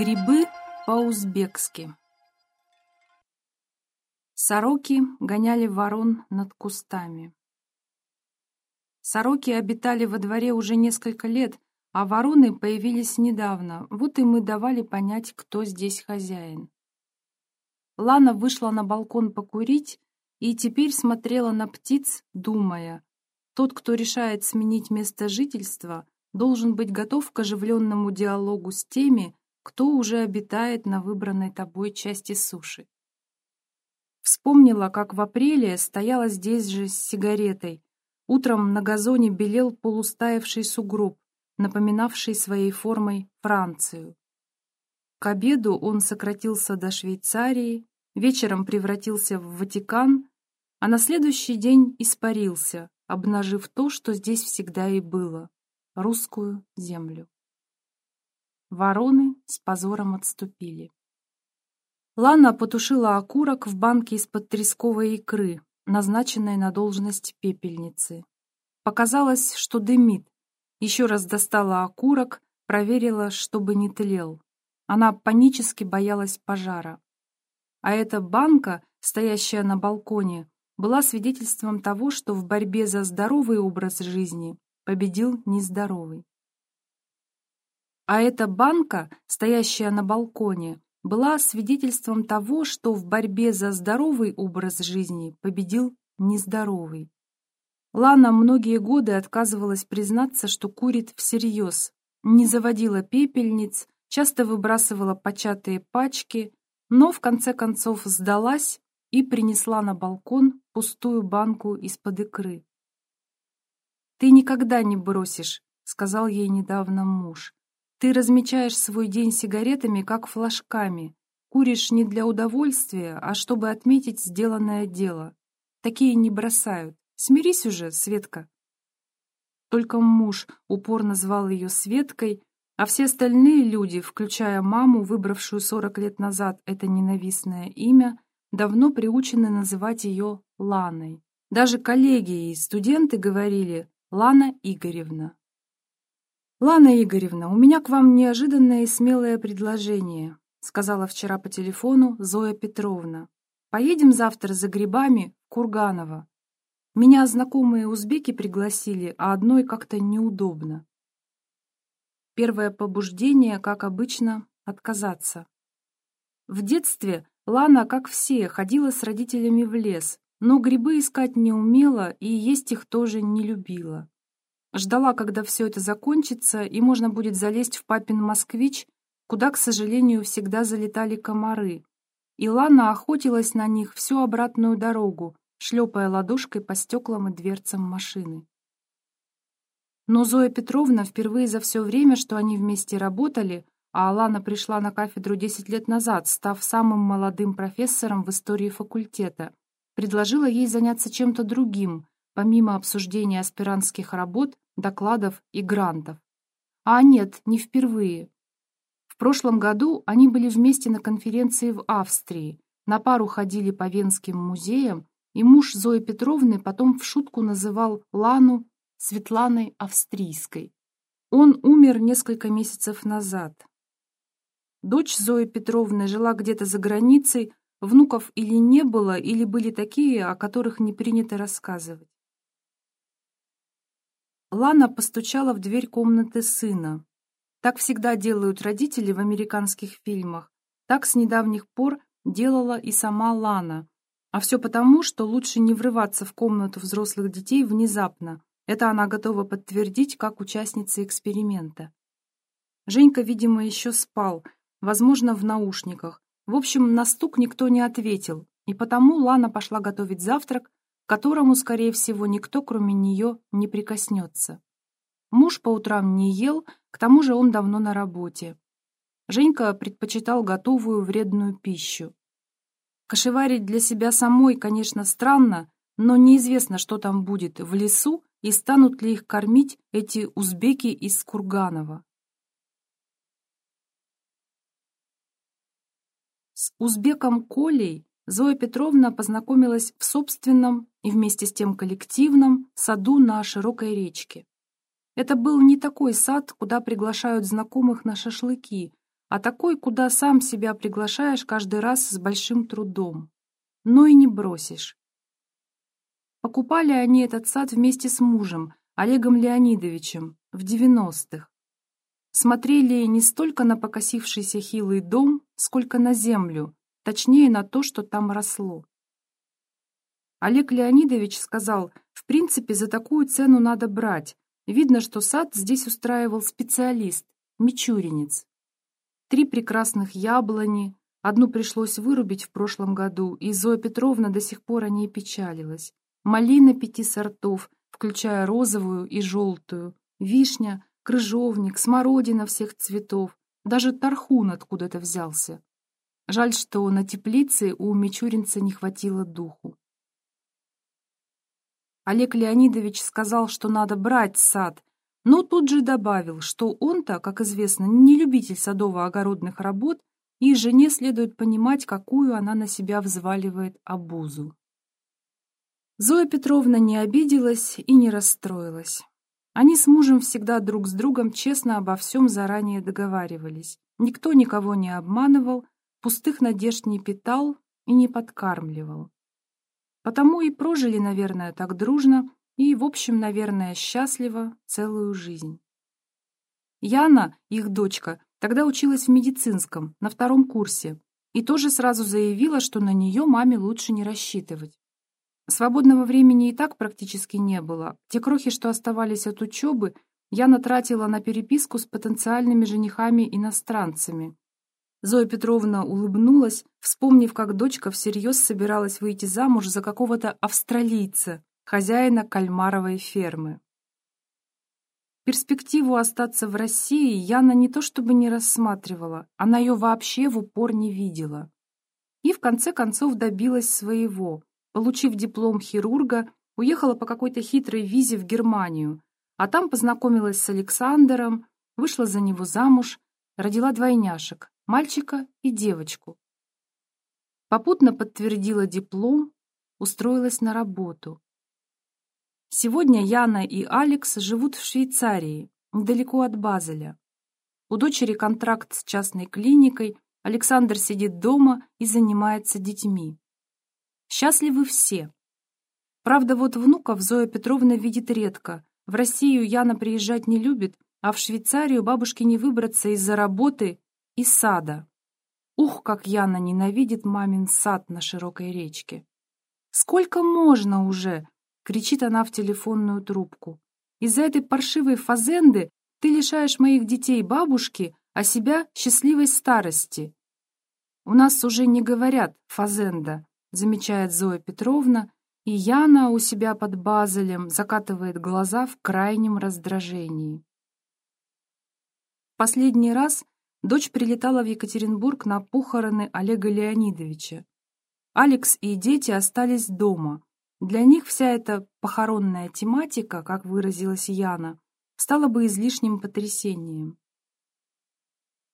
Грибы по-узбекски Сороки гоняли ворон над кустами. Сороки обитали во дворе уже несколько лет, а вороны появились недавно, вот и мы давали понять, кто здесь хозяин. Лана вышла на балкон покурить и теперь смотрела на птиц, думая, тот, кто решает сменить место жительства, должен быть готов к оживленному диалогу с теми, кто уже обитает на выбранной тобой части суши. Вспомнила, как в апреле стояла здесь же с сигаретой. Утром на газоне белел полустаявший сугроб, напоминавший своей формой Францию. К обеду он сократился до Швейцарии, вечером превратился в Ватикан, а на следующий день испарился, обнажив то, что здесь всегда и было — русскую землю. Вороны с позором отступили. Лана потушила окурок в банке из-под тресковой икры, назначенной на должность пепельницы. Показалось, что дымит. Еще раз достала окурок, проверила, чтобы не тлел. Она панически боялась пожара. А эта банка, стоящая на балконе, была свидетельством того, что в борьбе за здоровый образ жизни победил нездоровый. А эта банка, стоящая на балконе, была свидетельством того, что в борьбе за здоровый образ жизни победил нездоровый. Лана многие годы отказывалась признаться, что курит всерьез, не заводила пепельниц, часто выбрасывала початые пачки, но в конце концов сдалась и принесла на балкон пустую банку из-под икры. «Ты никогда не бросишь», — сказал ей недавно муж. Ты размечаешь свой день сигаретами, как флажками. Куришь не для удовольствия, а чтобы отметить сделанное дело. Такие не бросают. Смирись уже, Светка. Только муж упорно звал ее Светкой, а все остальные люди, включая маму, выбравшую 40 лет назад это ненавистное имя, давно приучены называть ее Ланой. Даже коллеги и студенты говорили «Лана Игоревна». «Лана Игоревна, у меня к вам неожиданное и смелое предложение», сказала вчера по телефону Зоя Петровна. «Поедем завтра за грибами в Курганово. Меня знакомые узбеки пригласили, а одной как-то неудобно». Первое побуждение, как обычно, отказаться. В детстве Лана, как все, ходила с родителями в лес, но грибы искать не умела и есть их тоже не любила. Ждала, когда все это закончится, и можно будет залезть в папин москвич, куда, к сожалению, всегда залетали комары. И Лана охотилась на них всю обратную дорогу, шлепая ладошкой по стеклам и дверцам машины. Но Зоя Петровна впервые за все время, что они вместе работали, а Алана пришла на кафедру 10 лет назад, став самым молодым профессором в истории факультета, предложила ей заняться чем-то другим, помимо обсуждения аспирантских работ, докладов и грантов. А нет, не впервые. В прошлом году они были вместе на конференции в Австрии, на пару ходили по Венским музеям, и муж Зои Петровны потом в шутку называл Лану Светланой Австрийской. Он умер несколько месяцев назад. Дочь Зои Петровны жила где-то за границей, внуков или не было, или были такие, о которых не принято рассказывать. Лана постучала в дверь комнаты сына. Так всегда делают родители в американских фильмах. Так с недавних пор делала и сама Лана. А все потому, что лучше не врываться в комнату взрослых детей внезапно. Это она готова подтвердить как участница эксперимента. Женька, видимо, еще спал, возможно, в наушниках. В общем, на стук никто не ответил, и потому Лана пошла готовить завтрак, которому, скорее всего, никто, кроме нее, не прикоснется. Муж по утрам не ел, к тому же он давно на работе. Женька предпочитал готовую вредную пищу. Кошеварить для себя самой, конечно, странно, но неизвестно, что там будет в лесу и станут ли их кормить эти узбеки из Курганова. С узбеком Колей Зоя Петровна познакомилась в собственном и вместе с тем коллективном саду на широкой речке. Это был не такой сад, куда приглашают знакомых на шашлыки, а такой, куда сам себя приглашаешь каждый раз с большим трудом. Но и не бросишь. Покупали они этот сад вместе с мужем, Олегом Леонидовичем, в девяностых. Смотрели не столько на покосившийся хилый дом, сколько на землю, точнее на то, что там росло. Олег Леонидович сказал, в принципе, за такую цену надо брать. Видно, что сад здесь устраивал специалист, мичуринец. Три прекрасных яблони, одну пришлось вырубить в прошлом году, и Зоя Петровна до сих пор о ней печалилась. Малина пяти сортов, включая розовую и желтую, вишня, крыжовник, смородина всех цветов, даже тархун откуда-то взялся. Жаль, что на теплице у Мичуринца не хватило духу. Олег Леонидович сказал, что надо брать сад, но тут же добавил, что он-то, как известно, не любитель садово-огородных работ, и жене следует понимать, какую она на себя взваливает обузу. Зоя Петровна не обиделась и не расстроилась. Они с мужем всегда друг с другом честно обо всем заранее договаривались. Никто никого не обманывал, пустых надежд не питал и не подкармливал. Потому и прожили, наверное, так дружно и, в общем, наверное, счастливо целую жизнь. Яна, их дочка, тогда училась в медицинском, на втором курсе, и тоже сразу заявила, что на нее маме лучше не рассчитывать. Свободного времени и так практически не было. Те крохи, что оставались от учебы, я натратила на переписку с потенциальными женихами-иностранцами. Зоя Петровна улыбнулась, вспомнив, как дочка всерьез собиралась выйти замуж за какого-то австралийца, хозяина кальмаровой фермы. Перспективу остаться в России Яна не то чтобы не рассматривала, она ее вообще в упор не видела. И в конце концов добилась своего. Получив диплом хирурга, уехала по какой-то хитрой визе в Германию, а там познакомилась с Александром, вышла за него замуж, родила двойняшек, мальчика и девочку. Попутно подтвердила диплом, устроилась на работу. Сегодня Яна и Алекс живут в Швейцарии, недалеко от Базеля. У дочери контракт с частной клиникой, Александр сидит дома и занимается детьми. Счастливы все. Правда, вот внуков Зоя Петровна видит редко. В Россию Яна приезжать не любит, а в Швейцарию бабушке не выбраться из-за работы и сада. Ух, как Яна ненавидит мамин сад на широкой речке. «Сколько можно уже?» — кричит она в телефонную трубку. «Из-за этой паршивой фазенды ты лишаешь моих детей бабушки, а себя счастливой старости». «У нас уже не говорят «фазенда», замечает Зоя Петровна, и Яна у себя под Базелем закатывает глаза в крайнем раздражении. Последний раз дочь прилетала в Екатеринбург на похороны Олега Леонидовича. Алекс и дети остались дома. Для них вся эта похоронная тематика, как выразилась Яна, стала бы излишним потрясением.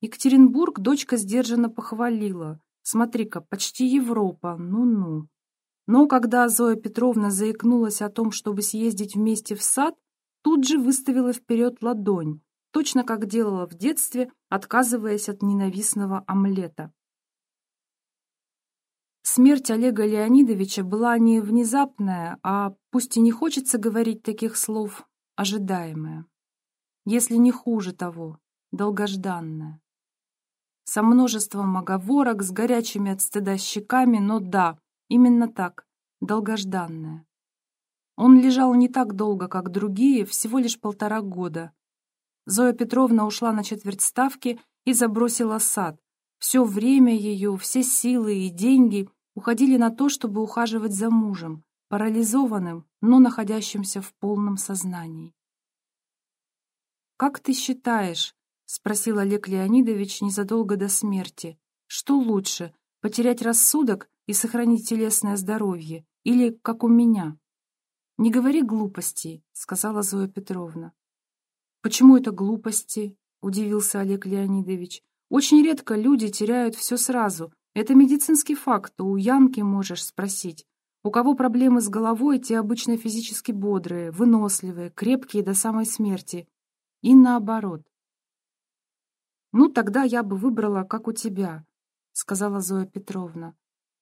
Екатеринбург дочка сдержанно похвалила. Смотри-ка, почти Европа, ну-ну. Но когда Зоя Петровна заикнулась о том, чтобы съездить вместе в сад, тут же выставила вперед ладонь, точно как делала в детстве, отказываясь от ненавистного омлета. Смерть Олега Леонидовича была не внезапная, а, пусть и не хочется говорить таких слов, ожидаемая. Если не хуже того, долгожданная со множеством оговорок, с горячими от стыда щеками, но да, именно так, долгожданное. Он лежал не так долго, как другие, всего лишь полтора года. Зоя Петровна ушла на четверть ставки и забросила сад. Все время ее, все силы и деньги уходили на то, чтобы ухаживать за мужем, парализованным, но находящимся в полном сознании. «Как ты считаешь, — спросил Олег Леонидович незадолго до смерти. «Что лучше, потерять рассудок и сохранить телесное здоровье, или как у меня?» «Не говори глупостей», — сказала Зоя Петровна. «Почему это глупости?» — удивился Олег Леонидович. «Очень редко люди теряют все сразу. Это медицинский факт, у Янки можешь спросить. У кого проблемы с головой, те обычно физически бодрые, выносливые, крепкие до самой смерти. И наоборот. «Ну, тогда я бы выбрала, как у тебя», — сказала Зоя Петровна.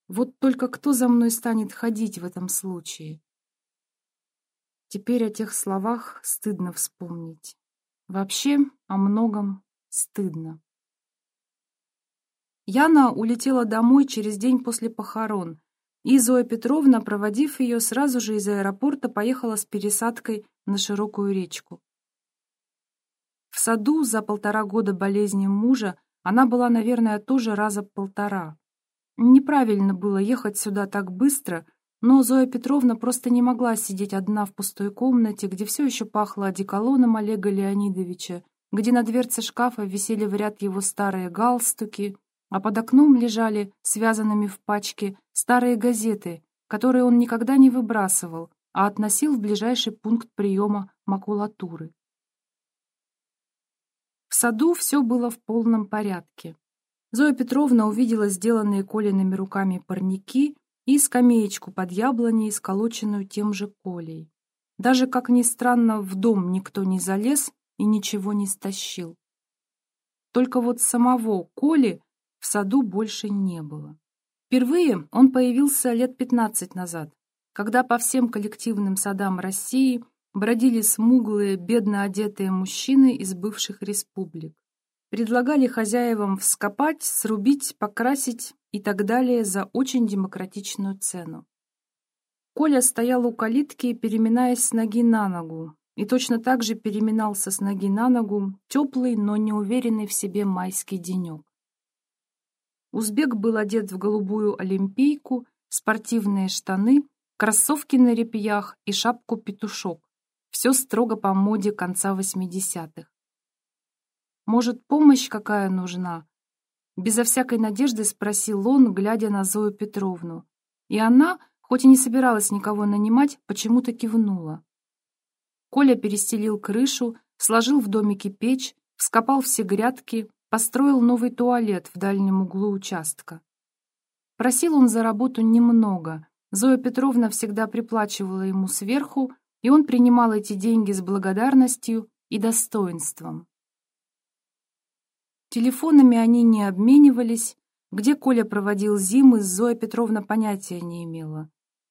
«Вот только кто за мной станет ходить в этом случае?» Теперь о тех словах стыдно вспомнить. Вообще, о многом стыдно. Яна улетела домой через день после похорон, и Зоя Петровна, проводив ее, сразу же из аэропорта поехала с пересадкой на широкую речку. В саду за полтора года болезни мужа она была, наверное, тоже раза полтора. Неправильно было ехать сюда так быстро, но Зоя Петровна просто не могла сидеть одна в пустой комнате, где все еще пахло одеколоном Олега Леонидовича, где на дверце шкафа висели в ряд его старые галстуки, а под окном лежали, связанными в пачке, старые газеты, которые он никогда не выбрасывал, а относил в ближайший пункт приема макулатуры. В саду все было в полном порядке. Зоя Петровна увидела сделанные Колиными руками парники и скамеечку под яблоней, сколоченную тем же Колей. Даже, как ни странно, в дом никто не залез и ничего не стащил. Только вот самого Коли в саду больше не было. Впервые он появился лет 15 назад, когда по всем коллективным садам России бродили смуглые, бедно одетые мужчины из бывших республик. Предлагали хозяевам вскопать, срубить, покрасить и так далее за очень демократичную цену. Коля стоял у калитки, переминаясь с ноги на ногу, и точно так же переминался с ноги на ногу теплый, но неуверенный в себе майский денек. Узбек был одет в голубую олимпийку, спортивные штаны, кроссовки на репьях и шапку-петушок. Все строго по моде конца 80-х. «Может, помощь какая нужна?» Безо всякой надежды спросил он, глядя на Зою Петровну. И она, хоть и не собиралась никого нанимать, почему-то кивнула. Коля перестелил крышу, сложил в домике печь, вскопал все грядки, построил новый туалет в дальнем углу участка. Просил он за работу немного. Зоя Петровна всегда приплачивала ему сверху, и он принимал эти деньги с благодарностью и достоинством. Телефонами они не обменивались, где Коля проводил зимы, Зоя Петровна понятия не имела.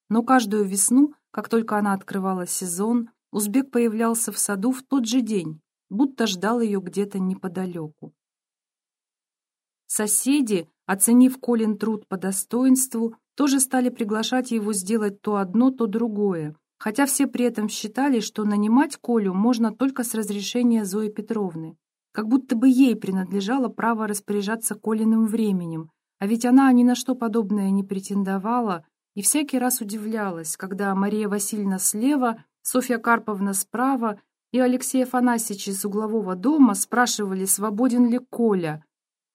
Но каждую весну, как только она открывала сезон, Узбек появлялся в саду в тот же день, будто ждал ее где-то неподалеку. Соседи, оценив Колин труд по достоинству, тоже стали приглашать его сделать то одно, то другое, хотя все при этом считали, что нанимать Колю можно только с разрешения Зои Петровны. Как будто бы ей принадлежало право распоряжаться Колиным временем, а ведь она ни на что подобное не претендовала и всякий раз удивлялась, когда Мария Васильевна слева, Софья Карповна справа и Алексей Афанасьевич из углового дома спрашивали, свободен ли Коля,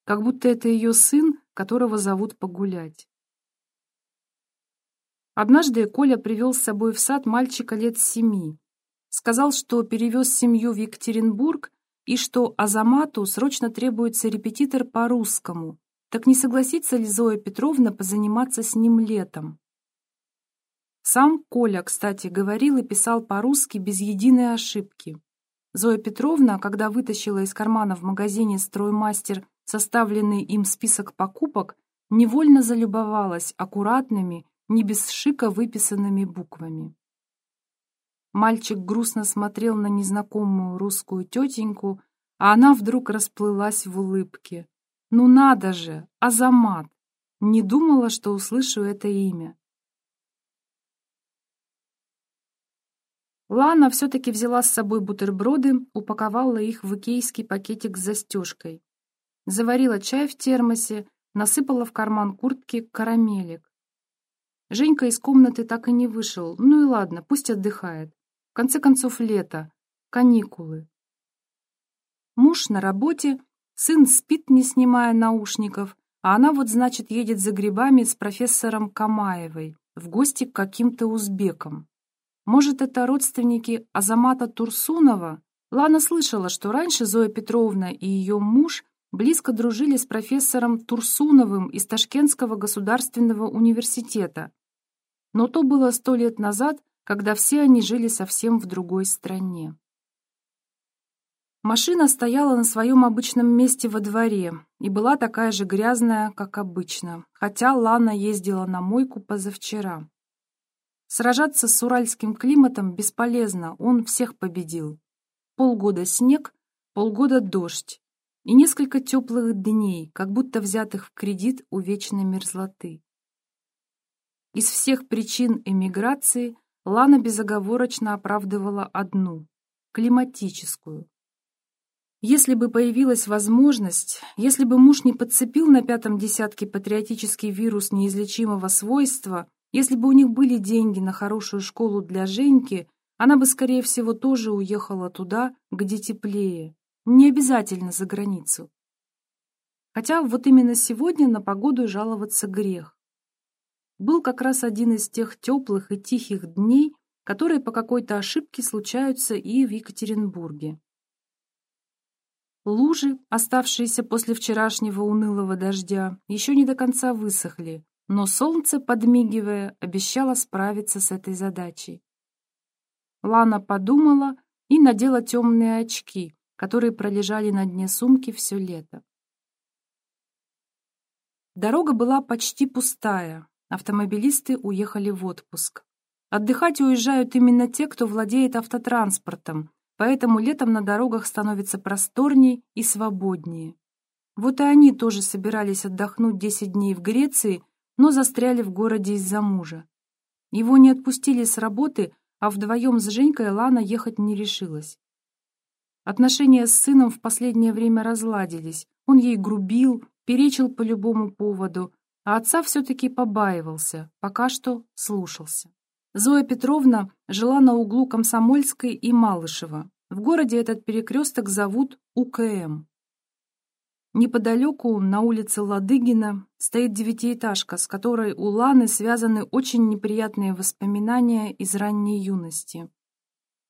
как будто это ее сын, которого зовут погулять. Однажды Коля привел с собой в сад мальчика лет семи. Сказал, что перевез семью в Екатеринбург и что Азамату срочно требуется репетитор по-русскому. Так не согласится ли Зоя Петровна позаниматься с ним летом? Сам Коля, кстати, говорил и писал по-русски без единой ошибки. Зоя Петровна, когда вытащила из кармана в магазине «Строймастер» составленный им список покупок, невольно залюбовалась аккуратными, не без шика выписанными буквами. Мальчик грустно смотрел на незнакомую русскую тетеньку, а она вдруг расплылась в улыбке. «Ну надо же! Азамат!» Не думала, что услышу это имя. Лана все-таки взяла с собой бутерброды, упаковала их в икейский пакетик с застежкой заварила чай в термосе, насыпала в карман куртки карамелек. Женька из комнаты так и не вышел. Ну и ладно, пусть отдыхает. Конце концов, лето, каникулы. Муж на работе, сын спит, не снимая наушников, а она вот, значит, едет за грибами с профессором Камаевой в гости к каким-то узбекам. Может, это родственники Азамата Турсунова? Лана слышала, что раньше Зоя Петровна и ее муж близко дружили с профессором Турсуновым из Ташкентского государственного университета. Но то было сто лет назад, когда все они жили совсем в другой стране. Машина стояла на своем обычном месте во дворе и была такая же грязная, как обычно, хотя Лана ездила на мойку позавчера. Сражаться с уральским климатом бесполезно, он всех победил. Полгода снег, полгода дождь и несколько теплых дней, как будто взятых в кредит у вечной мерзлоты. Из всех причин эмиграции Лана безоговорочно оправдывала одну — климатическую. Если бы появилась возможность, если бы муж не подцепил на пятом десятке патриотический вирус неизлечимого свойства, если бы у них были деньги на хорошую школу для Женьки, она бы, скорее всего, тоже уехала туда, где теплее. Не обязательно за границу. Хотя вот именно сегодня на погоду жаловаться грех. Был как раз один из тех теплых и тихих дней, которые по какой-то ошибке случаются и в Екатеринбурге. Лужи, оставшиеся после вчерашнего унылого дождя, еще не до конца высохли, но солнце, подмигивая, обещало справиться с этой задачей. Лана подумала и надела темные очки, которые пролежали на дне сумки все лето. Дорога была почти пустая, автомобилисты уехали в отпуск. Отдыхать уезжают именно те, кто владеет автотранспортом, поэтому летом на дорогах становится просторней и свободнее. Вот и они тоже собирались отдохнуть 10 дней в Греции но застряли в городе из-за мужа. Его не отпустили с работы, а вдвоем с Женькой Лана ехать не решилась. Отношения с сыном в последнее время разладились. Он ей грубил, перечил по любому поводу, а отца все-таки побаивался, пока что слушался. Зоя Петровна жила на углу Комсомольской и Малышева. В городе этот перекресток зовут УКМ. Неподалеку, на улице Ладыгина, стоит девятиэтажка, с которой у Ланы связаны очень неприятные воспоминания из ранней юности.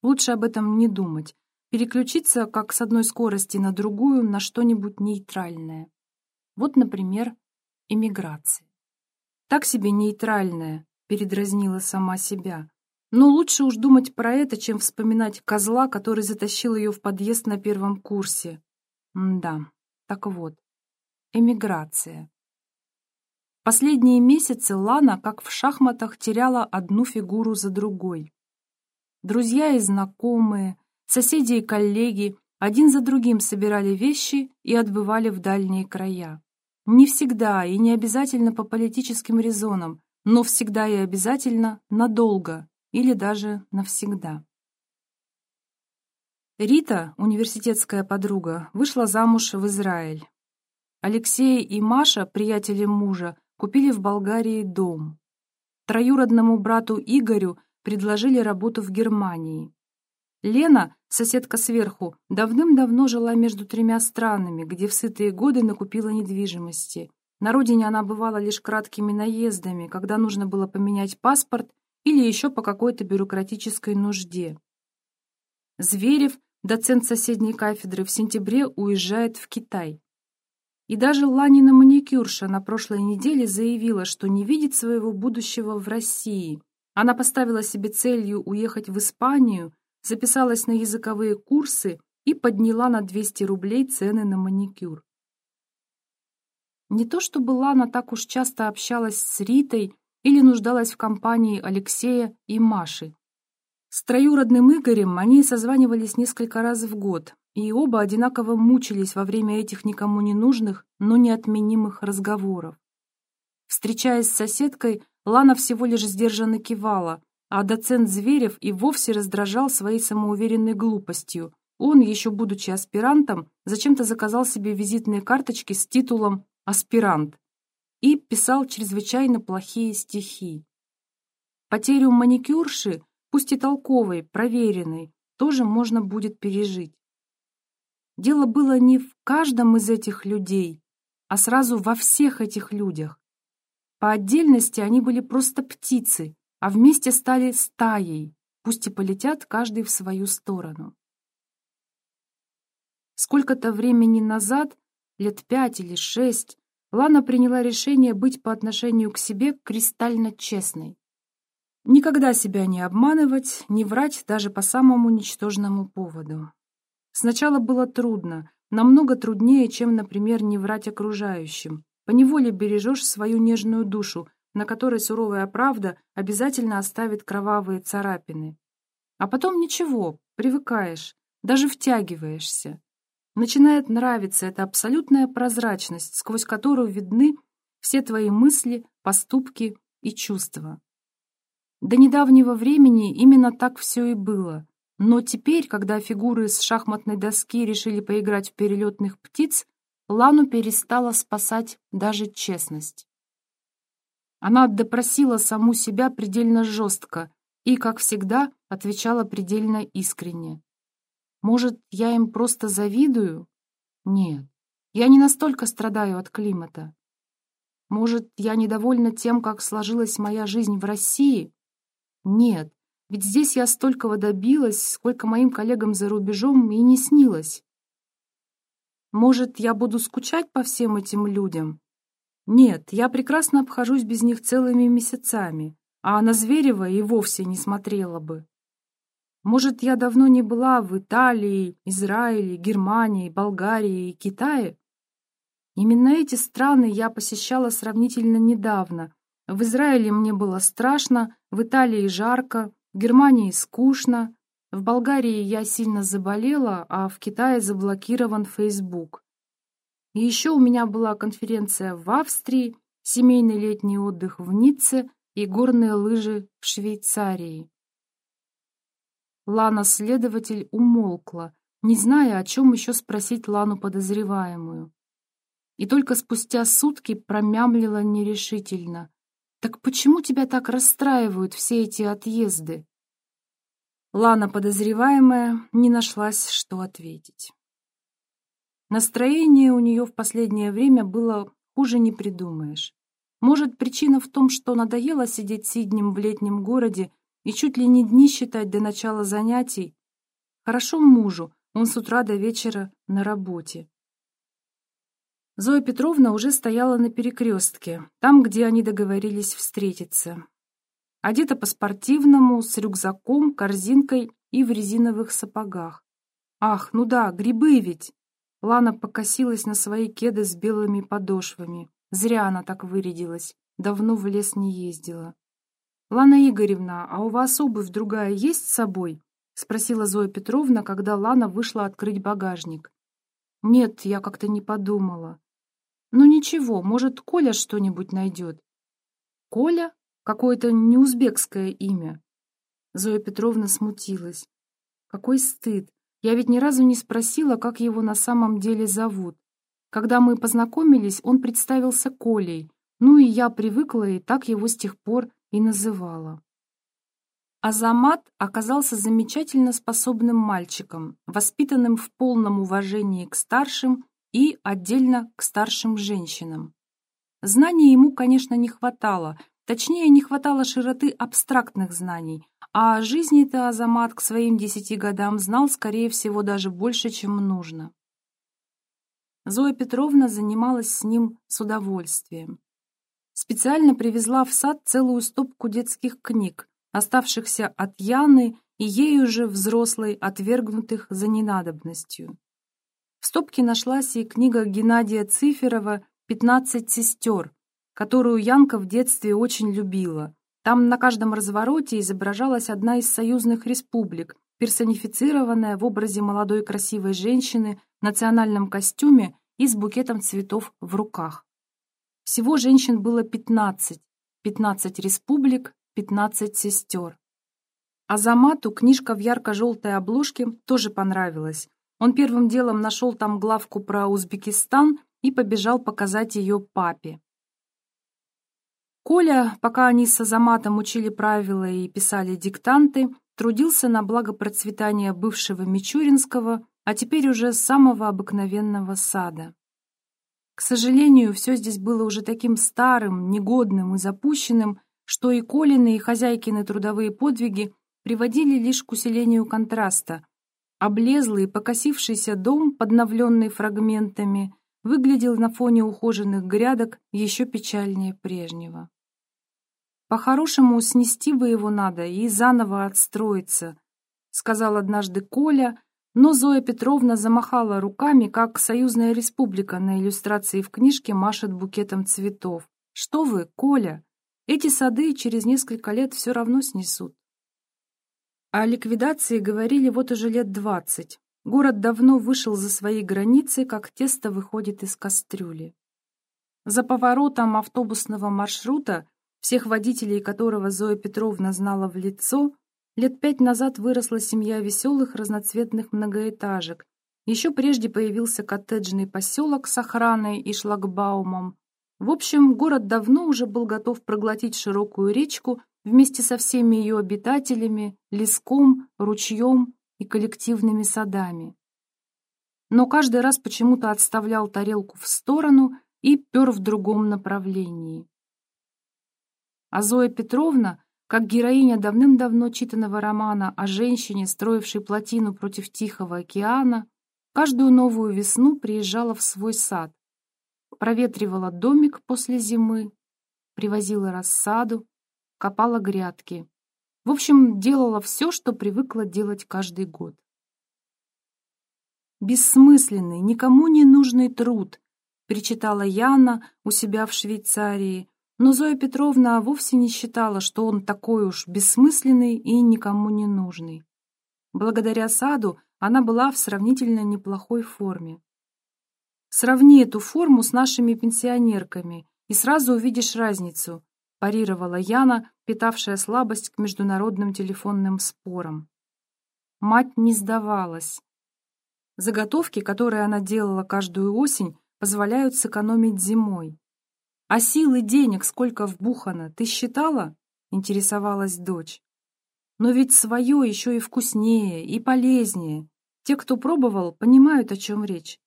Лучше об этом не думать, переключиться как с одной скорости на другую на что-нибудь нейтральное. Вот, например, эмиграция. Так себе нейтральная, передразнила сама себя. Но лучше уж думать про это, чем вспоминать козла, который затащил ее в подъезд на первом курсе. М да. Так вот, эмиграция. Последние месяцы Лана, как в шахматах, теряла одну фигуру за другой. Друзья и знакомые, соседи и коллеги один за другим собирали вещи и отбывали в дальние края. Не всегда и не обязательно по политическим резонам, но всегда и обязательно надолго или даже навсегда. Рита, университетская подруга, вышла замуж в Израиль. Алексей и Маша, приятели мужа, купили в Болгарии дом. Троюродному брату Игорю предложили работу в Германии. Лена, соседка сверху, давным-давно жила между тремя странами, где в сытые годы накупила недвижимости. На родине она бывала лишь краткими наездами, когда нужно было поменять паспорт или еще по какой-то бюрократической нужде. Зверев доцент соседней кафедры, в сентябре уезжает в Китай. И даже Ланина маникюрша на прошлой неделе заявила, что не видит своего будущего в России. Она поставила себе целью уехать в Испанию, записалась на языковые курсы и подняла на 200 рублей цены на маникюр. Не то чтобы Лана так уж часто общалась с Ритой или нуждалась в компании Алексея и Маши. С троюродным Игорем они созванивались несколько раз в год, и оба одинаково мучились во время этих никому не нужных, но неотменимых разговоров. Встречаясь с соседкой, Лана всего лишь сдержанно кивала, а доцент Зверев и вовсе раздражал своей самоуверенной глупостью. Он, еще будучи аспирантом, зачем-то заказал себе визитные карточки с титулом «аспирант» и писал чрезвычайно плохие стихи. Потерю маникюрши пусть и толковой, проверенной, тоже можно будет пережить. Дело было не в каждом из этих людей, а сразу во всех этих людях. По отдельности они были просто птицы, а вместе стали стаей, пусть и полетят каждый в свою сторону. Сколько-то времени назад, лет пять или шесть, Лана приняла решение быть по отношению к себе кристально честной. Никогда себя не обманывать, не врать даже по самому ничтожному поводу. Сначала было трудно, намного труднее, чем, например, не врать окружающим. Поневоле бережешь свою нежную душу, на которой суровая правда обязательно оставит кровавые царапины. А потом ничего, привыкаешь, даже втягиваешься. Начинает нравиться эта абсолютная прозрачность, сквозь которую видны все твои мысли, поступки и чувства. До недавнего времени именно так все и было. Но теперь, когда фигуры с шахматной доски решили поиграть в перелетных птиц, Лану перестала спасать даже честность. Она допросила саму себя предельно жестко и, как всегда, отвечала предельно искренне. Может, я им просто завидую? Нет, я не настолько страдаю от климата. Может, я недовольна тем, как сложилась моя жизнь в России? Нет, ведь здесь я столького добилась, сколько моим коллегам за рубежом и не снилось. Может, я буду скучать по всем этим людям? Нет, я прекрасно обхожусь без них целыми месяцами, а на Зверева и вовсе не смотрела бы. Может, я давно не была в Италии, Израиле, Германии, Болгарии и Китае? Именно эти страны я посещала сравнительно недавно. В Израиле мне было страшно, в Италии жарко, в Германии скучно, в Болгарии я сильно заболела, а в Китае заблокирован Facebook. И еще у меня была конференция в Австрии, семейный летний отдых в Ницце и горные лыжи в Швейцарии. Лана-следователь умолкла, не зная, о чем еще спросить Лану подозреваемую. И только спустя сутки промямлила нерешительно. «Так почему тебя так расстраивают все эти отъезды?» Лана, подозреваемая, не нашлась, что ответить. Настроение у нее в последнее время было хуже не придумаешь. Может, причина в том, что надоело сидеть сиднем в летнем городе и чуть ли не дни считать до начала занятий. Хорошо мужу, он с утра до вечера на работе. Зоя Петровна уже стояла на перекрестке, там, где они договорились встретиться. Одета по-спортивному, с рюкзаком, корзинкой и в резиновых сапогах. Ах, ну да, грибы ведь! Лана покосилась на свои кеды с белыми подошвами. Зря она так вырядилась, давно в лес не ездила. «Лана Игоревна, а у вас обувь другая есть с собой?» — спросила Зоя Петровна, когда Лана вышла открыть багажник. «Нет, я как-то не подумала». «Ну ничего, может, Коля что-нибудь найдет?» «Коля? Какое-то неузбекское имя». Зоя Петровна смутилась. «Какой стыд! Я ведь ни разу не спросила, как его на самом деле зовут. Когда мы познакомились, он представился Колей, ну и я привыкла и так его с тех пор и называла. Азамат оказался замечательно способным мальчиком, воспитанным в полном уважении к старшим и отдельно к старшим женщинам. Знаний ему, конечно, не хватало, точнее, не хватало широты абстрактных знаний, а жизни-то Азамат к своим десяти годам знал, скорее всего, даже больше, чем нужно. Зоя Петровна занималась с ним с удовольствием специально привезла в сад целую стопку детских книг, оставшихся от Яны и ею же взрослой, отвергнутых за ненадобностью. В стопке нашлась и книга Геннадия Циферова «Пятнадцать сестер», которую Янка в детстве очень любила. Там на каждом развороте изображалась одна из союзных республик, персонифицированная в образе молодой красивой женщины в национальном костюме и с букетом цветов в руках. Всего женщин было 15, 15 республик, 15 сестер. Азамату книжка в ярко-желтой обложке тоже понравилась. Он первым делом нашел там главку про Узбекистан и побежал показать ее папе. Коля, пока они с Азаматом учили правила и писали диктанты, трудился на благо процветания бывшего Мичуринского, а теперь уже самого обыкновенного сада. К сожалению, все здесь было уже таким старым, негодным и запущенным, что и Колины, и хозяйкины трудовые подвиги приводили лишь к усилению контраста. Облезлый, покосившийся дом, подновленный фрагментами, выглядел на фоне ухоженных грядок еще печальнее прежнего. «По-хорошему, снести бы его надо и заново отстроиться», — сказал однажды Коля, но Зоя Петровна замахала руками, как союзная республика на иллюстрации в книжке машет букетом цветов. «Что вы, Коля? Эти сады через несколько лет все равно снесут». О ликвидации говорили вот уже лет двадцать. Город давно вышел за свои границы, как тесто выходит из кастрюли. За поворотом автобусного маршрута, всех водителей которого Зоя Петровна знала в лицо, лет пять назад выросла семья веселых разноцветных многоэтажек. Еще прежде появился коттеджный поселок с охраной и шлагбаумом. В общем, город давно уже был готов проглотить широкую речку вместе со всеми ее обитателями, леском, ручьем и коллективными садами. Но каждый раз почему-то отставлял тарелку в сторону и пер в другом направлении. А Зоя Петровна, как героиня давным-давно читанного романа о женщине, строившей плотину против Тихого океана, каждую новую весну приезжала в свой сад, проветривала домик после зимы, привозила рассаду, копала грядки. В общем, делала все, что привыкла делать каждый год. «Бессмысленный, никому не нужный труд», причитала Яна у себя в Швейцарии, но Зоя Петровна вовсе не считала, что он такой уж бессмысленный и никому не нужный. Благодаря саду она была в сравнительно неплохой форме. «Сравни эту форму с нашими пенсионерками, и сразу увидишь разницу», парировала Яна, питавшая слабость к международным телефонным спорам. Мать не сдавалась. Заготовки, которые она делала каждую осень, позволяют сэкономить зимой. «А силы денег сколько вбухано, ты считала?» — интересовалась дочь. «Но ведь свое еще и вкуснее, и полезнее. Те, кто пробовал, понимают, о чем речь.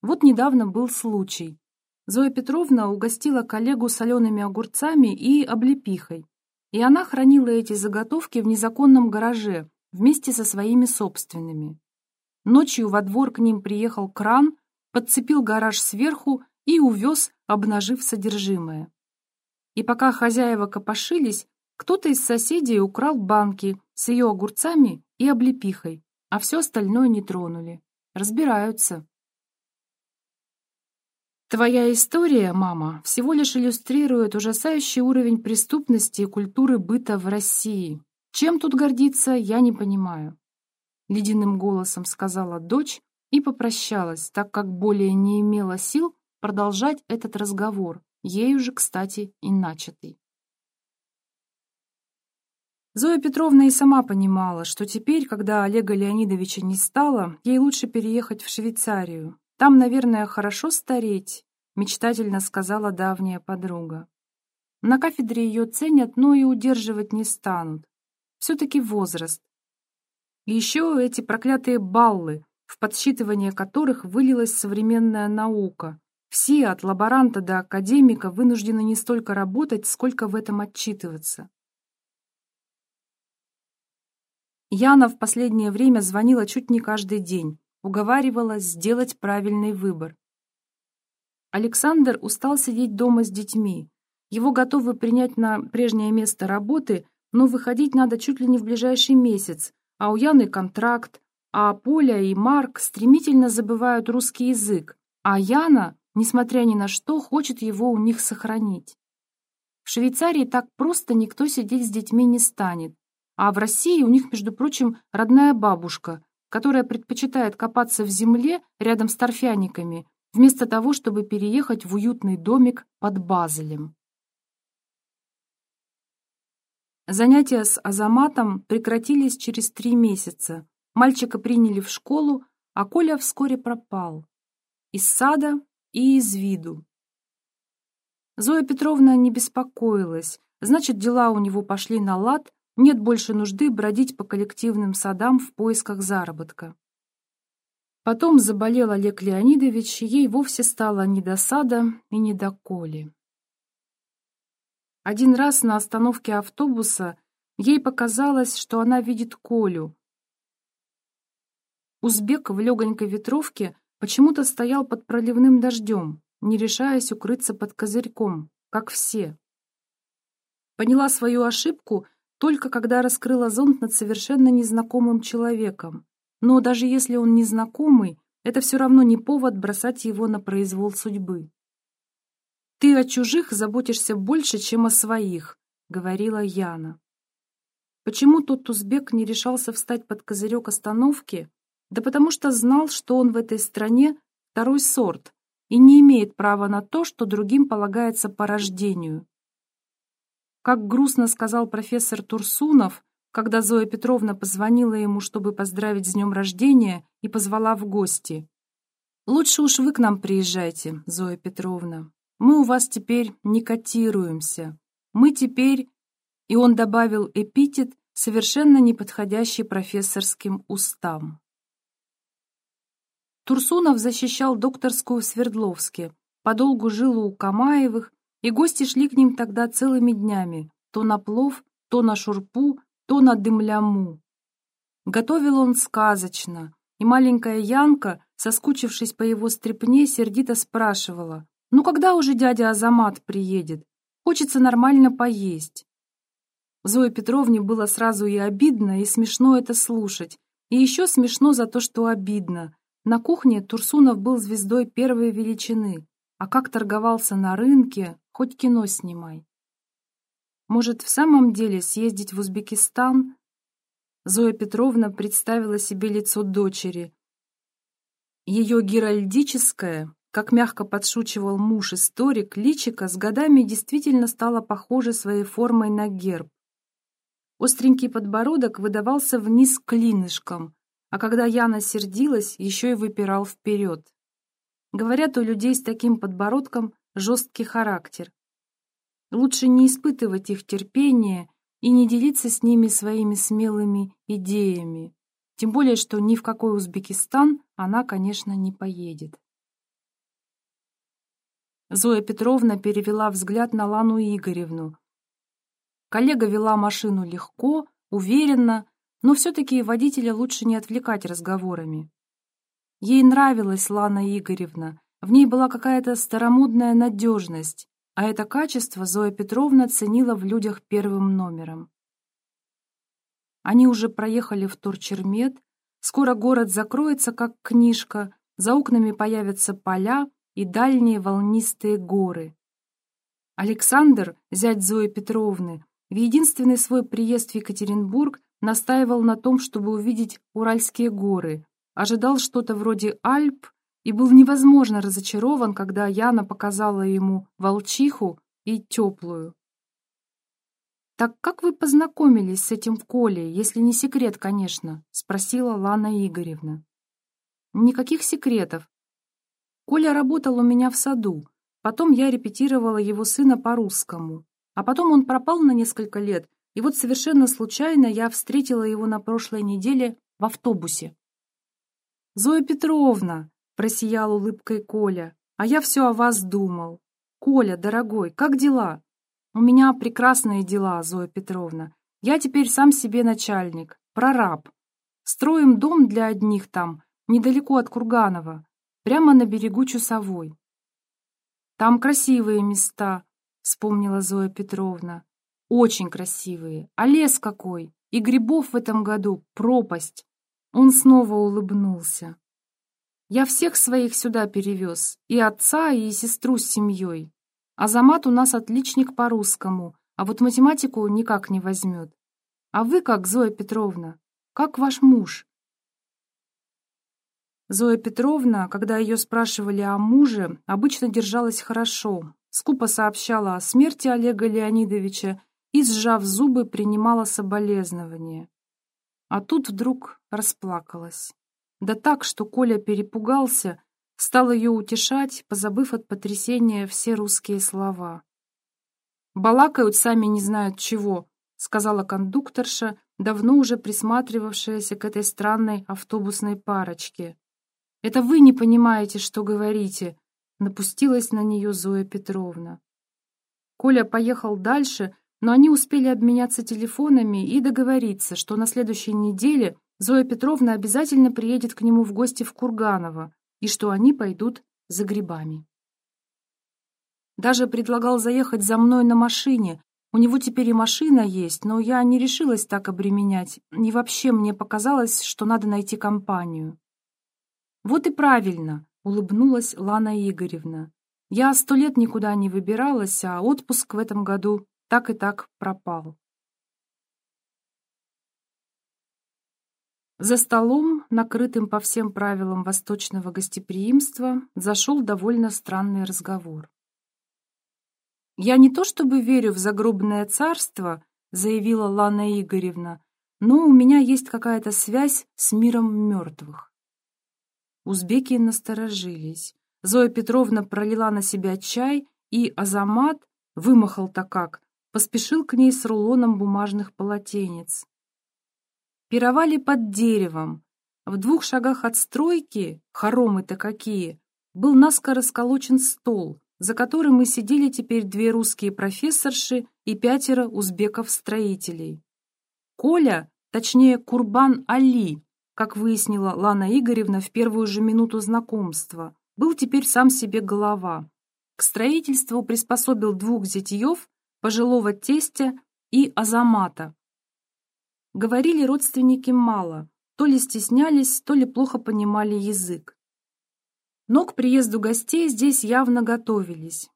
Вот недавно был случай. Зоя Петровна угостила коллегу солеными огурцами и облепихой, и она хранила эти заготовки в незаконном гараже вместе со своими собственными. Ночью во двор к ним приехал кран, подцепил гараж сверху и увез, обнажив содержимое. И пока хозяева копошились, кто-то из соседей украл банки с ее огурцами и облепихой, а все остальное не тронули. Разбираются. Твоя история, мама, всего лишь иллюстрирует ужасающий уровень преступности и культуры быта в России. Чем тут гордиться, я не понимаю. Ледяным голосом сказала дочь и попрощалась, так как более не имела сил продолжать этот разговор, ею же, кстати, и начатый. Зоя Петровна и сама понимала, что теперь, когда Олега Леонидовича не стало, ей лучше переехать в Швейцарию, там, наверное, хорошо стареть, мечтательно сказала давняя подруга. На кафедре ее ценят, но и удерживать не станут. Все-таки возраст. И еще эти проклятые баллы, в подсчитывание которых вылилась современная наука. Все, от лаборанта до академика, вынуждены не столько работать, сколько в этом отчитываться. Яна в последнее время звонила чуть не каждый день уговаривала сделать правильный выбор. Александр устал сидеть дома с детьми. Его готовы принять на прежнее место работы, но выходить надо чуть ли не в ближайший месяц, а у Яны контракт, а Поля и Марк стремительно забывают русский язык, а Яна, несмотря ни на что, хочет его у них сохранить. В Швейцарии так просто никто сидеть с детьми не станет, а в России у них, между прочим, родная бабушка, которая предпочитает копаться в земле рядом с торфяниками, вместо того, чтобы переехать в уютный домик под Базелем. Занятия с Азаматом прекратились через три месяца. Мальчика приняли в школу, а Коля вскоре пропал. Из сада и из виду. Зоя Петровна не беспокоилась, значит, дела у него пошли на лад, нет больше нужды бродить по коллективным садам в поисках заработка. Потом заболел Олег Леонидович, и ей вовсе стало не до сада и не до Коли. Один раз на остановке автобуса ей показалось, что она видит Колю. Узбек в легонькой ветровке почему-то стоял под проливным дождем, не решаясь укрыться под козырьком, как все. Поняла свою ошибку — только когда раскрыла зонт над совершенно незнакомым человеком. но даже если он незнакомый, это все равно не повод бросать его на произвол судьбы. «Ты о чужих заботишься больше, чем о своих», — говорила Яна. Почему тот узбек не решался встать под козырек остановки? Да потому что знал, что он в этой стране второй сорт и не имеет права на то, что другим полагается по рождению. Как грустно сказал профессор Турсунов, когда Зоя Петровна позвонила ему, чтобы поздравить с днем рождения, и позвала в гости. «Лучше уж вы к нам приезжайте, Зоя Петровна. Мы у вас теперь не котируемся. Мы теперь...» И он добавил эпитет, совершенно неподходящий профессорским устам. Турсунов защищал докторскую в Свердловске, подолгу жил у Камаевых, и гости шли к ним тогда целыми днями, то на плов, то на шурпу, то на дымляму. Готовил он сказочно, и маленькая Янка, соскучившись по его стрепне, сердито спрашивала, «Ну когда уже дядя Азамат приедет? Хочется нормально поесть». Зое Петровне было сразу и обидно, и смешно это слушать. И еще смешно за то, что обидно. На кухне Турсунов был звездой первой величины, а как торговался на рынке, хоть кино снимай. Может, в самом деле съездить в Узбекистан? Зоя Петровна представила себе лицо дочери. Ее геральдическое, как мягко подшучивал муж-историк, личико с годами действительно стало похоже своей формой на герб. Остренький подбородок выдавался вниз клинышком, а когда Яна сердилась, еще и выпирал вперед. Говорят, у людей с таким подбородком жесткий характер. Лучше не испытывать их терпения и не делиться с ними своими смелыми идеями. Тем более, что ни в какой Узбекистан она, конечно, не поедет. Зоя Петровна перевела взгляд на Лану Игоревну. Коллега вела машину легко, уверенно, но все-таки водителя лучше не отвлекать разговорами. Ей нравилась Лана Игоревна, в ней была какая-то старомодная надежность, а это качество Зоя Петровна ценила в людях первым номером. Они уже проехали в Турчермет, скоро город закроется, как книжка, за окнами появятся поля и дальние волнистые горы. Александр, зять Зои Петровны, в единственный свой приезд в Екатеринбург настаивал на том, чтобы увидеть Уральские горы, ожидал что-то вроде Альп и был невозможно разочарован, когда Яна показала ему волчиху и теплую. «Так как вы познакомились с этим Колей, если не секрет, конечно?» — спросила Лана Игоревна. «Никаких секретов. Коля работал у меня в саду, потом я репетировала его сына по-русскому, а потом он пропал на несколько лет, и вот совершенно случайно я встретила его на прошлой неделе в автобусе». «Зоя Петровна!» Просиял улыбкой Коля. А я все о вас думал. Коля, дорогой, как дела? У меня прекрасные дела, Зоя Петровна. Я теперь сам себе начальник, прораб. Строим дом для одних там, недалеко от Курганова, прямо на берегу Чусовой. Там красивые места, вспомнила Зоя Петровна. Очень красивые. А лес какой! И грибов в этом году пропасть. Он снова улыбнулся. Я всех своих сюда перевез, и отца, и сестру с семьей. Азамат у нас отличник по-русскому, а вот математику никак не возьмет. А вы как, Зоя Петровна? Как ваш муж?» Зоя Петровна, когда ее спрашивали о муже, обычно держалась хорошо, скупо сообщала о смерти Олега Леонидовича и, сжав зубы, принимала соболезнования. А тут вдруг расплакалась. Да так, что Коля перепугался, стал ее утешать, позабыв от потрясения все русские слова. «Балакают сами не знают чего», — сказала кондукторша, давно уже присматривавшаяся к этой странной автобусной парочке. «Это вы не понимаете, что говорите», — напустилась на нее Зоя Петровна. Коля поехал дальше, но они успели обменяться телефонами и договориться, что на следующей неделе Зоя Петровна обязательно приедет к нему в гости в Курганово, и что они пойдут за грибами. Даже предлагал заехать за мной на машине, У него теперь и машина есть, но я не решилась так обременять, и вообще мне показалось, что надо найти компанию». «Вот и правильно», — улыбнулась Лана Игоревна. «Я сто лет никуда не выбиралась, а отпуск в этом году так и так пропал». За столом, накрытым по всем правилам восточного гостеприимства, зашел довольно странный разговор. «Я не то чтобы верю в загробное царство», — заявила Лана Игоревна, «но у меня есть какая-то связь с миром мертвых». Узбеки насторожились. Зоя Петровна пролила на себя чай, и Азамат, вымахал-то как, поспешил к ней с рулоном бумажных полотенец. Пировали под деревом. В двух шагах от стройки, хоромы-то какие, был наскоро сколочен стол, за которым мы сидели теперь две русские профессорши и пятеро узбеков-строителей. Коля, точнее Курбан Али, как выяснила Лана Игоревна в первую же минуту знакомства, был теперь сам себе голова. К строительству приспособил двух зятьев, пожилого тестя и Азамата, Говорили родственники мало, то ли стеснялись, то ли плохо понимали язык. Но к приезду гостей здесь явно готовились.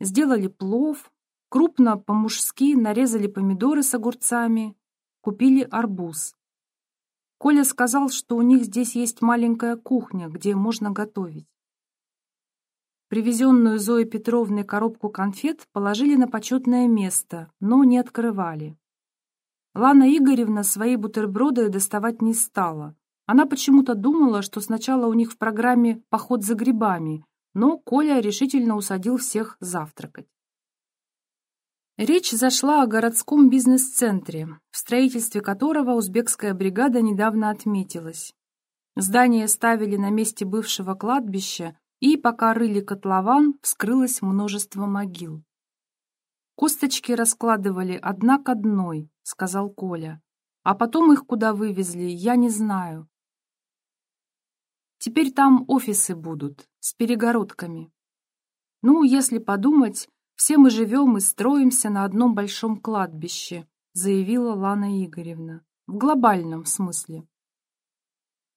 Сделали плов, крупно по-мужски нарезали помидоры с огурцами, купили арбуз. Коля сказал, что у них здесь есть маленькая кухня, где можно готовить. Привезенную Зоей Петровной коробку конфет положили на почетное место, но не открывали. Лана Игоревна свои бутерброды доставать не стала. Она почему-то думала, что сначала у них в программе «Поход за грибами», но Коля решительно усадил всех завтракать. Речь зашла о городском бизнес-центре, в строительстве которого узбекская бригада недавно отметилась. Здание ставили на месте бывшего кладбища, и пока рыли котлован, вскрылось множество могил. Косточки раскладывали одна к одной, — сказал Коля. «А потом их куда вывезли, я не знаю. Теперь там офисы будут, с перегородками. Ну, если подумать, все мы живем и строимся на одном большом кладбище», — заявила Лана Игоревна. «В глобальном смысле».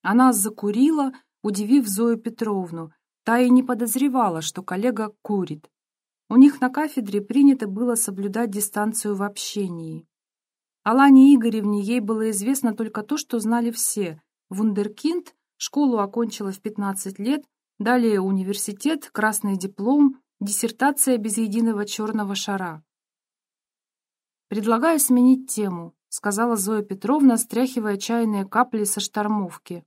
Она закурила, удивив Зою Петровну. Та и не подозревала, что коллега курит. У них на кафедре принято было соблюдать дистанцию в общении. Алане Игоревне ей было известно только то, что знали все. Вундеркинд школу окончила в 15 лет, далее университет, красный диплом, диссертация без единого черного шара. «Предлагаю сменить тему», — сказала Зоя Петровна, стряхивая чайные капли со штормовки.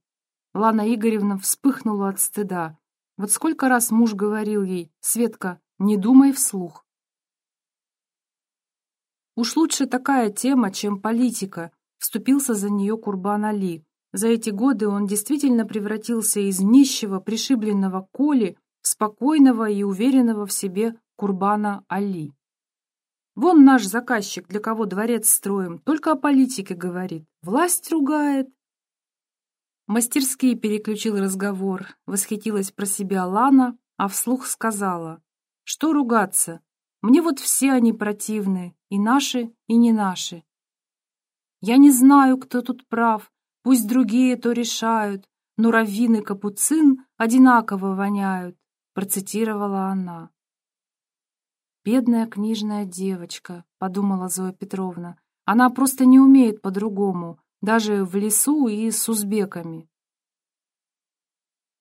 Лана Игоревна вспыхнула от стыда. Вот сколько раз муж говорил ей, «Светка, не думай вслух». Уж лучше такая тема, чем политика, вступился за нее Курбан Али. За эти годы он действительно превратился из нищего, пришибленного Коли в спокойного и уверенного в себе Курбана Али. Вон наш заказчик, для кого дворец строим, только о политике говорит, власть ругает. Мастерски переключил разговор, восхитилась про себя Лана, а вслух сказала, что ругаться, мне вот все они противны, и наши, и не наши. Я не знаю, кто тут прав, пусть другие то решают, но раввин и капуцин одинаково воняют, процитировала она. «Бедная книжная девочка», — подумала Зоя Петровна. «Она просто не умеет по-другому, даже в лесу и с узбеками».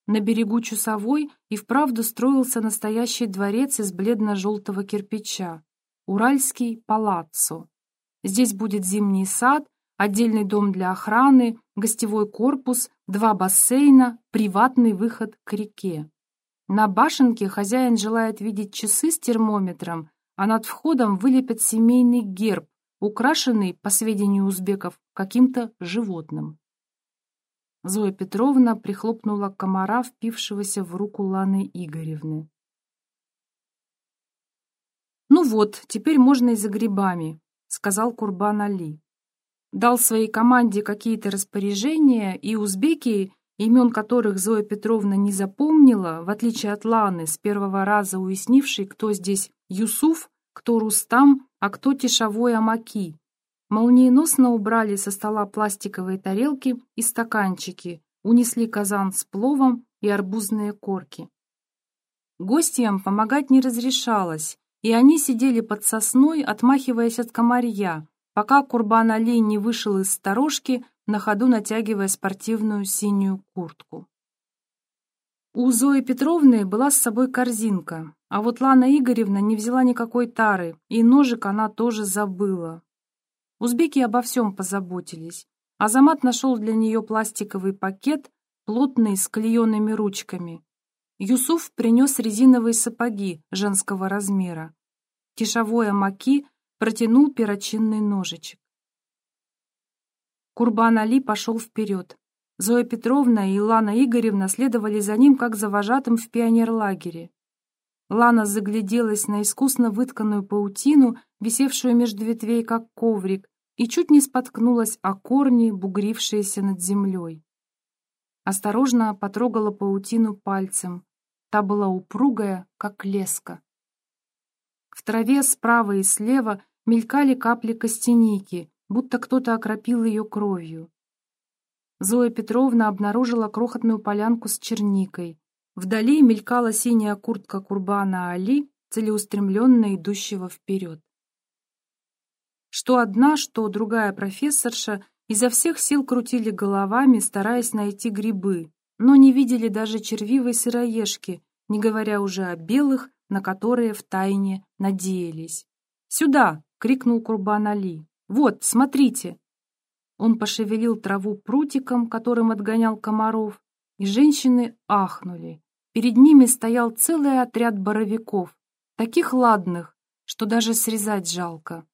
На берегу Чусовой и вправду строился настоящий дворец из бледно-желтого кирпича — Уральский палаццо. Здесь будет зимний сад, отдельный дом для охраны, гостевой корпус, два бассейна, приватный выход к реке. На башенке хозяин желает видеть часы с термометром, а над входом вылепят семейный герб, украшенный, по сведению узбеков, каким-то животным. Зоя Петровна прихлопнула комара, впившегося в руку Ланы Игоревны. «Ну вот, теперь можно и за грибами», — сказал Курбан Али. Дал своей команде какие-то распоряжения, и узбеки, имен которых Зоя Петровна не запомнила, в отличие от Ланы, с первого раза уяснившей, кто здесь Юсуф, кто Рустам, а кто Тишовой Амаки. Молниеносно убрали со стола пластиковые тарелки и стаканчики, унесли казан с пловом и арбузные корки. Гостям помогать не разрешалось, и они сидели под сосной, отмахиваясь от комарья, пока Курбан-Али не вышел из сторожки, на ходу натягивая спортивную синюю куртку. У Зои Петровны была с собой корзинка, а вот Лана Игоревна не взяла никакой тары, и ножик она тоже забыла. Узбеки обо всем позаботились. Азамат нашел для нее пластиковый пакет, плотный, с клееными ручками. Юсуф принес резиновые сапоги женского размера. Тишовой маки протянул перочинный ножичек. Курбан Али пошел вперед. Зоя Петровна и Лана Игоревна следовали за ним, как за вожатым в пионерлагере. Лана загляделась на искусно вытканную паутину, висевшую между ветвей, как коврик, и чуть не споткнулась о корни, бугрившиеся над землей. Осторожно потрогала паутину пальцем. Та была упругая, как леска. В траве справа и слева мелькали капли костяники, будто кто-то окропил ее кровью. Зоя Петровна обнаружила крохотную полянку с черникой. Вдали мелькала синяя куртка Курбана Али, целеустремленно идущего вперед. Что одна, что другая профессорша изо всех сил крутили головами, стараясь найти грибы, но не видели даже червивой сыроежки, не говоря уже о белых, на которые втайне надеялись. «Сюда!» — крикнул Курбан Али. «Вот, смотрите!» Он пошевелил траву прутиком, которым отгонял комаров, и женщины ахнули. Перед ними стоял целый отряд боровиков, таких ладных, что даже срезать жалко.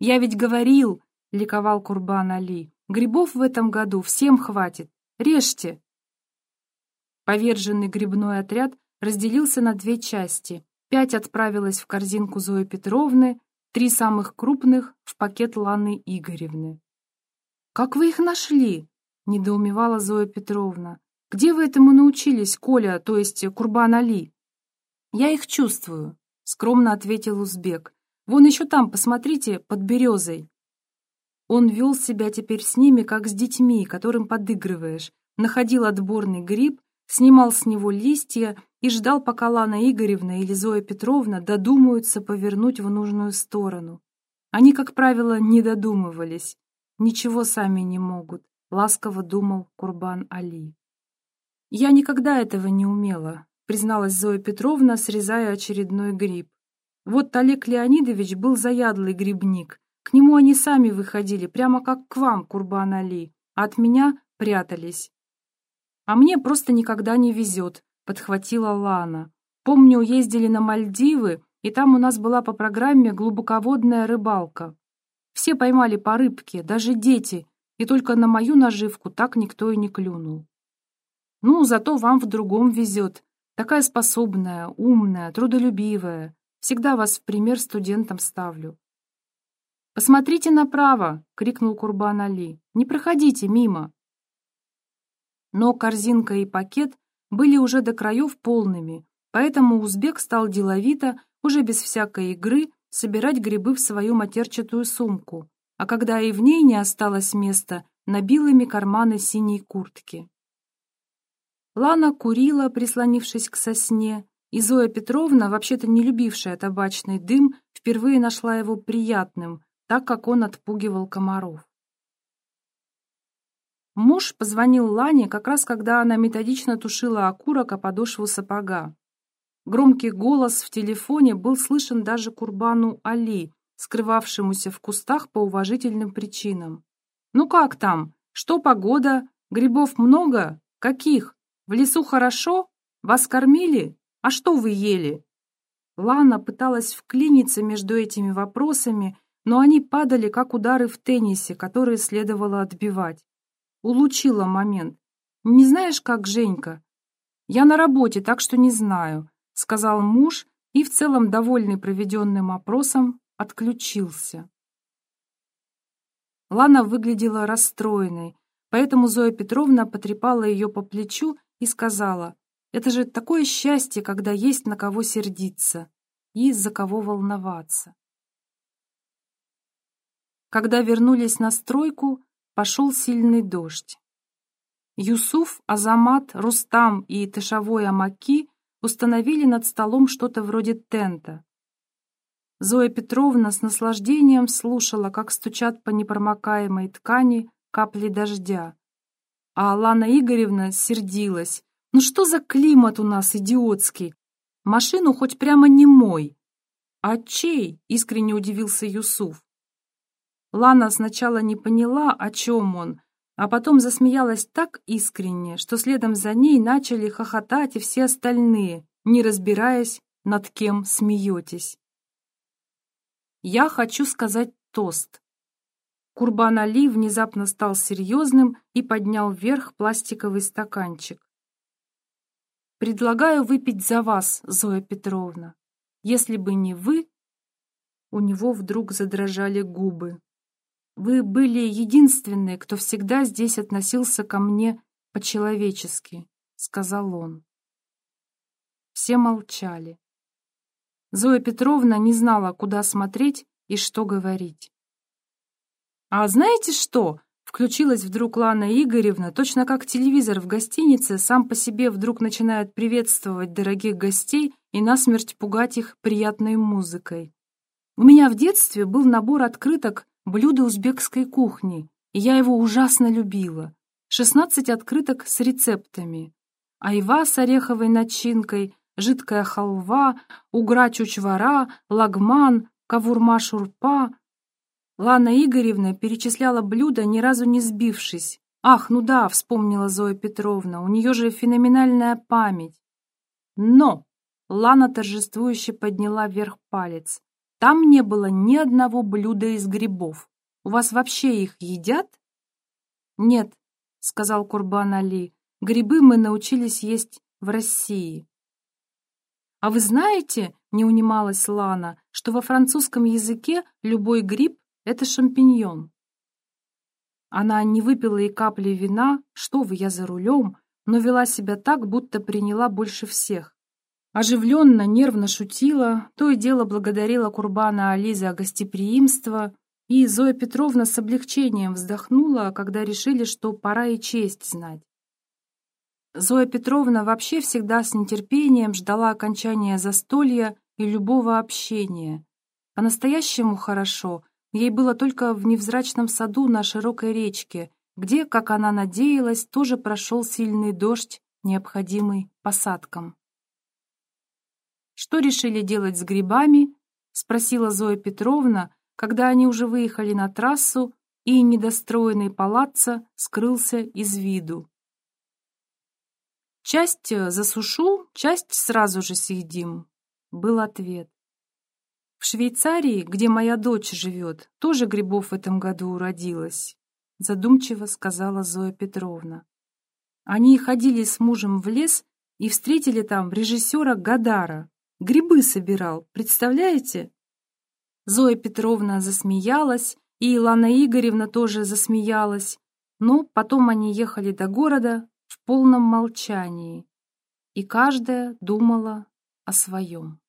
«Я ведь говорил!» — ликовал Курбан Али. «Грибов в этом году всем хватит. Режьте!» Поверженный грибной отряд разделился на две части. Пять отправилось в корзинку Зои Петровны, Три самых крупных в пакет Ланы Игоревны. «Как вы их нашли?» — недоумевала Зоя Петровна. «Где вы этому научились, Коля, то есть Курбан Али?» «Я их чувствую», — скромно ответил узбек. «Вон еще там, посмотрите, под березой». Он вел себя теперь с ними, как с детьми, которым подыгрываешь, находил отборный гриб, снимал с него листья и ждал, пока Лана Игоревна или Зоя Петровна додумаются повернуть в нужную сторону. Они, как правило, не додумывались. Ничего сами не могут, ласково думал Курбан Али. Я никогда этого не умела, призналась Зоя Петровна, срезая очередной гриб. Вот Олег Леонидович был заядлый грибник. К нему они сами выходили, прямо как к вам, Курбан Али, а от меня прятались. А мне просто никогда не везет, подхватила Лана. «Помню, ездили на Мальдивы, и там у нас была по программе глубоководная рыбалка. Все поймали по рыбке, даже дети, и только на мою наживку так никто и не клюнул. Ну, зато вам в другом везет. Такая способная, умная, трудолюбивая. Всегда вас в пример студентам ставлю. «Посмотрите направо!» — крикнул Курбан Али. «Не проходите мимо!» Но корзинка и пакет были уже до краев полными, поэтому узбек стал деловито, уже без всякой игры, собирать грибы в свою матерчатую сумку, а когда и в ней не осталось места, набил ими карманы синей куртки. Лана курила, прислонившись к сосне, и Зоя Петровна, вообще-то не любившая табачный дым, впервые нашла его приятным, так как он отпугивал комаров. Муж позвонил Лане как раз когда она методично тушила окурок о подошву сапога. Громкий голос в телефоне был слышен даже Курбану Али, скрывавшемуся в кустах по уважительным причинам. «Ну как там? Что погода? Грибов много? Каких? В лесу хорошо? Вас кормили? А что вы ели?» Лана пыталась вклиниться между этими вопросами, но они падали, как удары в теннисе, которые следовало отбивать. Улучила момент. «Не знаешь, как Женька?» «Я на работе, так что не знаю», — сказал муж и, в целом довольный проведенным опросом, отключился. Лана выглядела расстроенной, поэтому Зоя Петровна потрепала ее по плечу и сказала, «Это же такое счастье, когда есть на кого сердиться. и из-за кого волноваться. Когда вернулись на стройку, пошел сильный дождь. Юсуф, Азамат, Рустам и Тышавой Амаки установили над столом что-то вроде тента. Зоя Петровна с наслаждением слушала, как стучат по непромокаемой ткани капли дождя. А Алана Игоревна сердилась. «Ну что за климат у нас идиотский? Машину хоть прямо не мой». «А чей?» — искренне удивился Юсуф. Лана сначала не поняла, о чем он, а потом засмеялась так искренне, что следом за ней начали хохотать и все остальные, не разбираясь, над кем смеетесь. Я хочу сказать тост. Курбан Али внезапно стал серьезным и поднял вверх пластиковый стаканчик. «Предлагаю выпить за вас, Зоя Петровна. Если бы не вы...» У него вдруг задрожали губы. Вы были единственные, кто всегда здесь относился ко мне по-человечески, сказал он. Все молчали. Зоя Петровна не знала, куда смотреть и что говорить. «А знаете что?» — включилась вдруг Лана Игоревна, точно как телевизор в гостинице сам по себе вдруг начинает приветствовать дорогих гостей и насмерть пугать их приятной музыкой. У меня в детстве был набор открыток блюдо узбекской кухни, и я его ужасно любила. 16 открыток с рецептами. Айва с ореховой начинкой, жидкая халва, угра-чучвара, лагман, кавурма-шурпа. Лана Игоревна перечисляла блюда, ни разу не сбившись. «Ах, ну да», — вспомнила Зоя Петровна, — «у нее же феноменальная память». «Но!» — Лана торжествующе подняла вверх палец. Там не было ни одного блюда из грибов. У вас вообще их едят? Нет, сказал Курбан Али. Грибы мы научились есть в России. А вы знаете, не унималась Лана, что во французском языке любой гриб — это шампиньон. Она не выпила и капли вина, что вы, я за рулем, но вела себя так, будто приняла больше всех. Оживленно, нервно шутила, то и дело благодарила Курбана Али за гостеприимство, и Зоя Петровна с облегчением вздохнула, когда решили, что пора и честь знать. Зоя Петровна вообще всегда с нетерпением ждала окончания застолья и любого общения. По-настоящему хорошо ей было только в невзрачном саду на широкой речке, где, как она надеялась, тоже прошел сильный дождь, необходимый посадкам. «Что решили делать с грибами?» — спросила Зоя Петровна, когда они уже выехали на трассу, и недостроенный палаццо скрылся из виду. «Часть э, засушу, часть сразу же съедим», — был ответ. «В Швейцарии, где моя дочь живет, тоже грибов в этом году уродилось», — задумчиво сказала Зоя Петровна. Они ходили с мужем в лес и встретили там режиссера Гадара, Грибы собирал, представляете?» Зоя Петровна засмеялась, и Илана Игоревна тоже засмеялась, но потом они ехали до города в полном молчании, и каждая думала о своем.